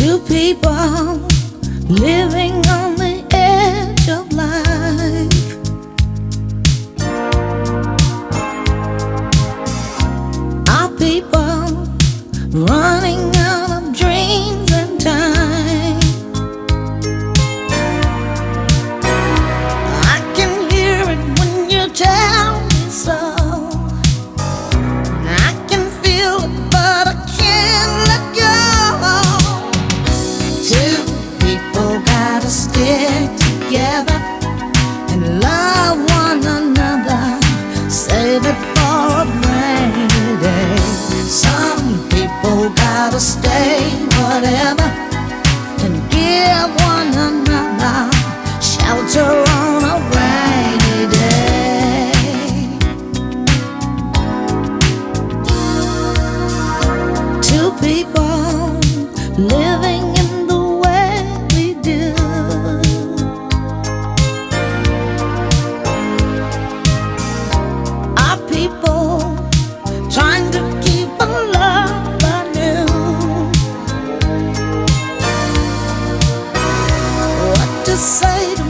Two people living on the edge of life. Our people running. of one another, shelter on a rainy day. Two people. say to me.